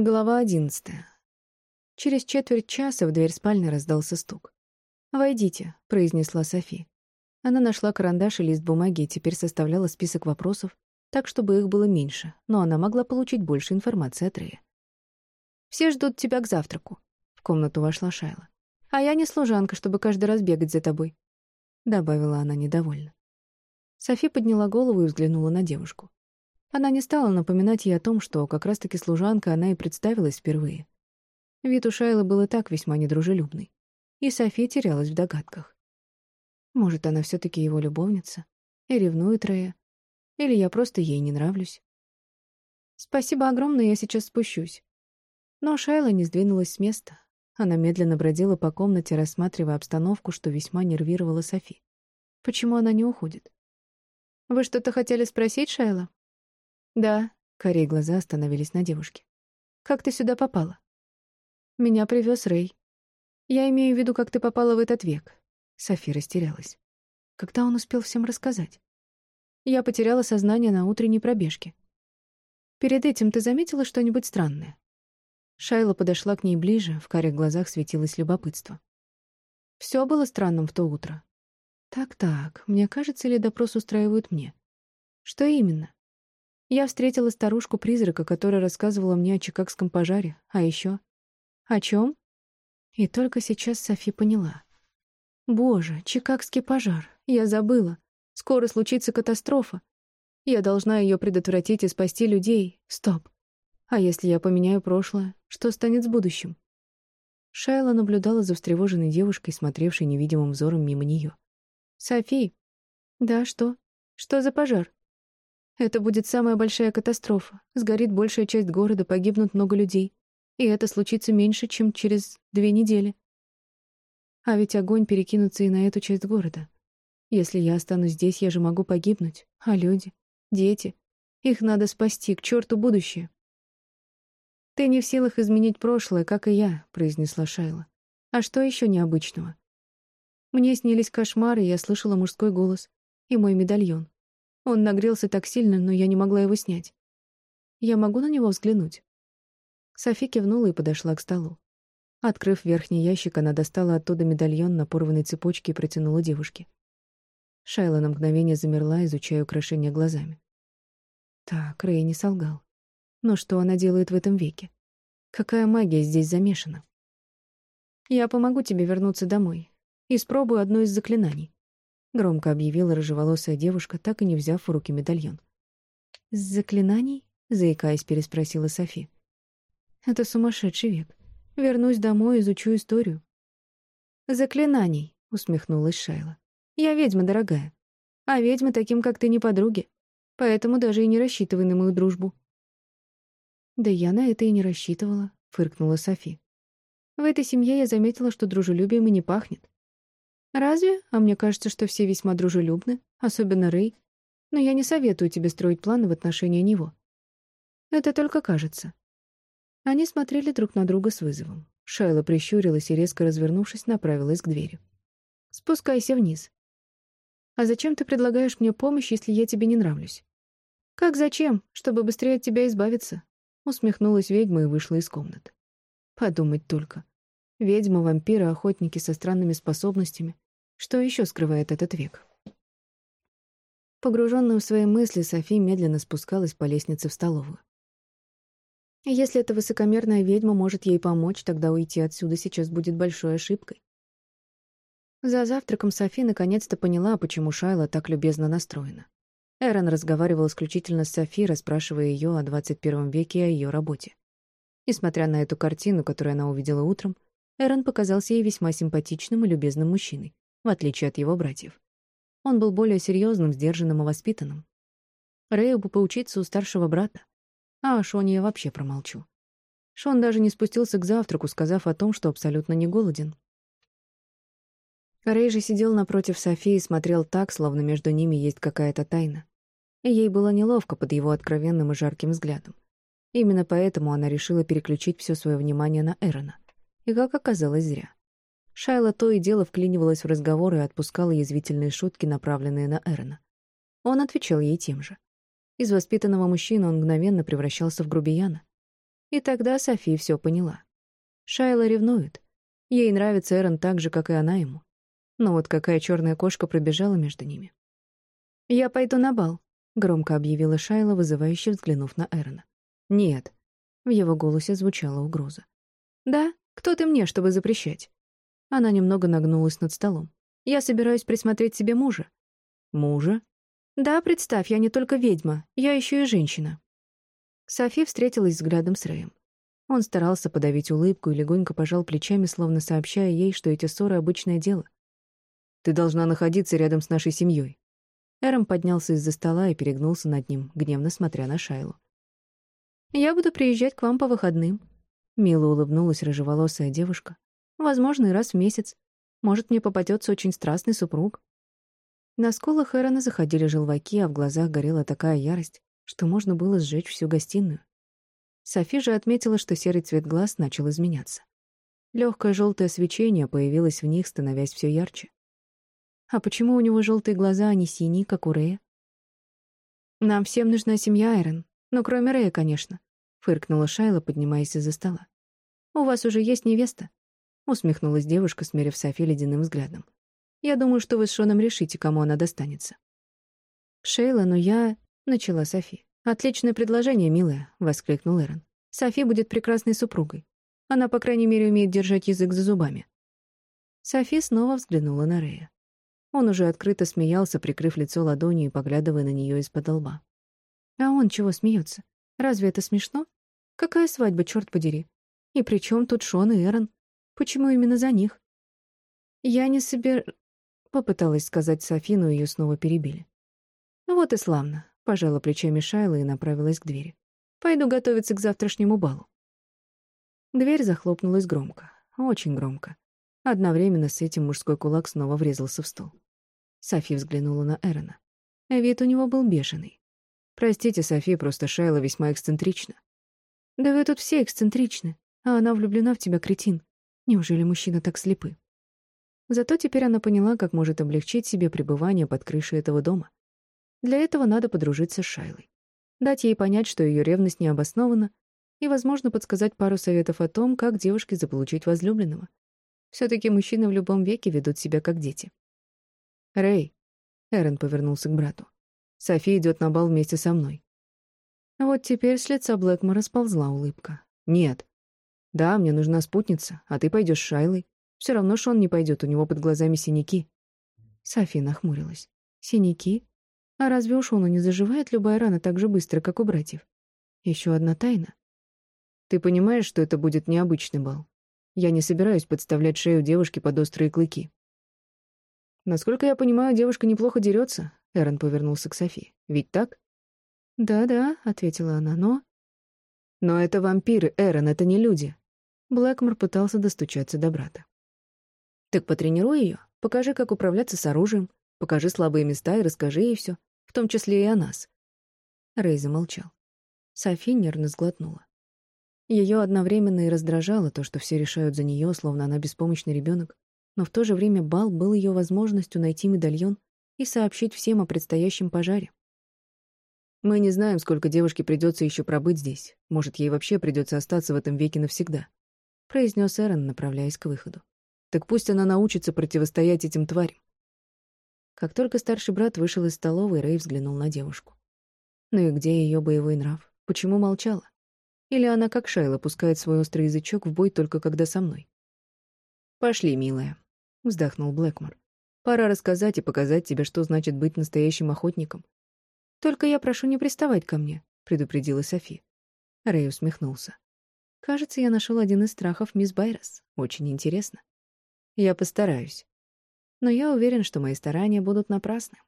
Глава одиннадцатая. Через четверть часа в дверь спальни раздался стук. «Войдите», — произнесла Софи. Она нашла карандаш и лист бумаги и теперь составляла список вопросов, так, чтобы их было меньше, но она могла получить больше информации от Рэя. «Все ждут тебя к завтраку», — в комнату вошла Шайла. «А я не служанка, чтобы каждый раз бегать за тобой», — добавила она недовольно. Софи подняла голову и взглянула на девушку. Она не стала напоминать ей о том, что как раз-таки служанка она и представилась впервые. Вид у Шайлы был и так весьма недружелюбный. И София терялась в догадках. Может, она все таки его любовница? И ревнует Рея? Или я просто ей не нравлюсь? Спасибо огромное, я сейчас спущусь. Но Шайла не сдвинулась с места. Она медленно бродила по комнате, рассматривая обстановку, что весьма нервировала Софи. Почему она не уходит? «Вы что-то хотели спросить, Шайла?» «Да», — корей глаза остановились на девушке. «Как ты сюда попала?» «Меня привез Рэй. Я имею в виду, как ты попала в этот век». Софи растерялась. Когда он успел всем рассказать? Я потеряла сознание на утренней пробежке. Перед этим ты заметила что-нибудь странное? Шайла подошла к ней ближе, в карих глазах светилось любопытство. Все было странным в то утро. Так-так, мне кажется, ли допрос устраивают мне? Что именно? Я встретила старушку-призрака, которая рассказывала мне о чикагском пожаре. А еще... О чем? И только сейчас Софи поняла. Боже, чикагский пожар. Я забыла. Скоро случится катастрофа. Я должна ее предотвратить и спасти людей. Стоп. А если я поменяю прошлое, что станет с будущим? Шайла наблюдала за встревоженной девушкой, смотревшей невидимым взором мимо нее. «Софи!» «Да, что? Что за пожар?» Это будет самая большая катастрофа. Сгорит большая часть города, погибнут много людей. И это случится меньше, чем через две недели. А ведь огонь перекинется и на эту часть города. Если я останусь здесь, я же могу погибнуть. А люди? Дети? Их надо спасти, к черту будущее. «Ты не в силах изменить прошлое, как и я», — произнесла Шайла. «А что еще необычного?» Мне снились кошмары, я слышала мужской голос. И мой медальон. Он нагрелся так сильно, но я не могла его снять. Я могу на него взглянуть?» Софи кивнула и подошла к столу. Открыв верхний ящик, она достала оттуда медальон на порванной цепочке и протянула девушке. Шайла на мгновение замерла, изучая украшение глазами. Так, Рэй не солгал. Но что она делает в этом веке? Какая магия здесь замешана? «Я помогу тебе вернуться домой. и спробую одно из заклинаний. — громко объявила рыжеволосая девушка, так и не взяв в руки медальон. «Заклинаний?» — заикаясь, переспросила Софи. «Это сумасшедший век. Вернусь домой, изучу историю». «Заклинаний», — усмехнулась Шайла. «Я ведьма, дорогая. А ведьмы таким, как ты, не подруги. Поэтому даже и не рассчитывай на мою дружбу». «Да я на это и не рассчитывала», — фыркнула Софи. «В этой семье я заметила, что дружелюбием и не пахнет. Разве? А мне кажется, что все весьма дружелюбны, особенно Рэй. Но я не советую тебе строить планы в отношении него. Это только кажется. Они смотрели друг на друга с вызовом. Шайла прищурилась и, резко развернувшись, направилась к двери. «Спускайся вниз». «А зачем ты предлагаешь мне помощь, если я тебе не нравлюсь?» «Как зачем? Чтобы быстрее от тебя избавиться?» Усмехнулась ведьма и вышла из комнаты. Подумать только. Ведьма, вампиры, охотники со странными способностями. Что еще скрывает этот век? Погруженная в свои мысли, Софи медленно спускалась по лестнице в столовую. Если эта высокомерная ведьма может ей помочь, тогда уйти отсюда сейчас будет большой ошибкой. За завтраком Софи наконец-то поняла, почему Шайла так любезно настроена. Эрон разговаривал исключительно с Софи, расспрашивая ее о 21 веке и о ее работе. Несмотря на эту картину, которую она увидела утром, Эрон показался ей весьма симпатичным и любезным мужчиной, в отличие от его братьев. Он был более серьезным, сдержанным и воспитанным. Рэю бы поучиться у старшего брата. А о Шоне я вообще промолчу. Шон даже не спустился к завтраку, сказав о том, что абсолютно не голоден. Рэй же сидел напротив Софии и смотрел так, словно между ними есть какая-то тайна. И ей было неловко под его откровенным и жарким взглядом. Именно поэтому она решила переключить все свое внимание на Эрона — и, как оказалось, зря. Шайла то и дело вклинивалась в разговоры и отпускала язвительные шутки, направленные на Эрона. Он отвечал ей тем же. Из воспитанного мужчины он мгновенно превращался в грубияна. И тогда Софи все поняла. Шайла ревнует. Ей нравится Эрон так же, как и она ему. Но вот какая черная кошка пробежала между ними. «Я пойду на бал», — громко объявила Шайла, вызывающе взглянув на Эрона. «Нет». В его голосе звучала угроза. «Да? Кто ты мне, чтобы запрещать?» Она немного нагнулась над столом. «Я собираюсь присмотреть себе мужа». «Мужа?» «Да, представь, я не только ведьма, я еще и женщина». Софи встретилась взглядом с Рэем. Он старался подавить улыбку и легонько пожал плечами, словно сообщая ей, что эти ссоры — обычное дело. «Ты должна находиться рядом с нашей семьей». Эром поднялся из-за стола и перегнулся над ним, гневно смотря на Шайлу. «Я буду приезжать к вам по выходным», — мило улыбнулась рыжеволосая девушка. «Возможно, и раз в месяц. Может, мне попадется очень страстный супруг». На скулах Эрона заходили желваки, а в глазах горела такая ярость, что можно было сжечь всю гостиную. Софи же отметила, что серый цвет глаз начал изменяться. Легкое желтое свечение появилось в них, становясь все ярче. А почему у него желтые глаза, а не синие, как у Рэя? «Нам всем нужна семья, Айрон. Ну, кроме Рэя, конечно», — фыркнула Шайла, поднимаясь из-за стола. «У вас уже есть невеста?» — усмехнулась девушка, смерив Софи ледяным взглядом. «Я думаю, что вы с Шоном решите, кому она достанется». «Шейла, но я...» — начала Софи. «Отличное предложение, милая», — воскликнул Эрон. «Софи будет прекрасной супругой. Она, по крайней мере, умеет держать язык за зубами». Софи снова взглянула на Рея. Он уже открыто смеялся, прикрыв лицо ладонью и поглядывая на нее из-под лба. А он чего смеется? Разве это смешно? Какая свадьба, черт подери? И при чем тут Шон и Эрон? Почему именно за них? Я не собер... Попыталась сказать Софи, но ее снова перебили. Вот и славно. Пожала плечами Шайла и направилась к двери. «Пойду готовиться к завтрашнему балу». Дверь захлопнулась громко, очень громко. Одновременно с этим мужской кулак снова врезался в стол. Софи взглянула на Эрона. Вид у него был бешеный. «Простите, Софи, просто Шайла весьма эксцентрична». «Да вы тут все эксцентричны, а она влюблена в тебя, кретин. Неужели мужчина так слепы?» Зато теперь она поняла, как может облегчить себе пребывание под крышей этого дома. Для этого надо подружиться с Шайлой. Дать ей понять, что ее ревность не обоснована, и, возможно, подсказать пару советов о том, как девушке заполучить возлюбленного. Все-таки мужчины в любом веке ведут себя как дети. «Рэй», — Эрен повернулся к брату, — «Софи идет на бал вместе со мной». Вот теперь с лица Блэкмора сползла улыбка. «Нет. Да, мне нужна спутница, а ты пойдешь с Шайлой. Все равно Шон не пойдет, у него под глазами синяки». Софи нахмурилась. «Синяки? А разве у Шона не заживает любая рана так же быстро, как у братьев? Еще одна тайна. Ты понимаешь, что это будет необычный бал? Я не собираюсь подставлять шею девушки под острые клыки. Насколько я понимаю, девушка неплохо дерется. Эрон повернулся к Софи. Ведь так? Да-да, ответила она, но... Но это вампиры, Эрон, это не люди. Блэкмор пытался достучаться до брата. Так потренируй ее, покажи, как управляться с оружием, покажи слабые места и расскажи ей все в том числе и о нас. Рэй замолчал. Софи нервно сглотнула. Ее одновременно и раздражало то, что все решают за нее, словно она беспомощный ребенок, но в то же время бал был ее возможностью найти медальон и сообщить всем о предстоящем пожаре. «Мы не знаем, сколько девушке придется еще пробыть здесь. Может, ей вообще придется остаться в этом веке навсегда», — произнес Эрон, направляясь к выходу. «Так пусть она научится противостоять этим тварям. Как только старший брат вышел из столовой, Рэй взглянул на девушку. Ну и где ее боевой нрав? Почему молчала? Или она, как Шайла, пускает свой острый язычок в бой только когда со мной? «Пошли, милая», — вздохнул Блэкмор. «Пора рассказать и показать тебе, что значит быть настоящим охотником». «Только я прошу не приставать ко мне», — предупредила Софи. Рэй усмехнулся. «Кажется, я нашел один из страхов мисс Байрос. Очень интересно. Я постараюсь» но я уверен, что мои старания будут напрасны.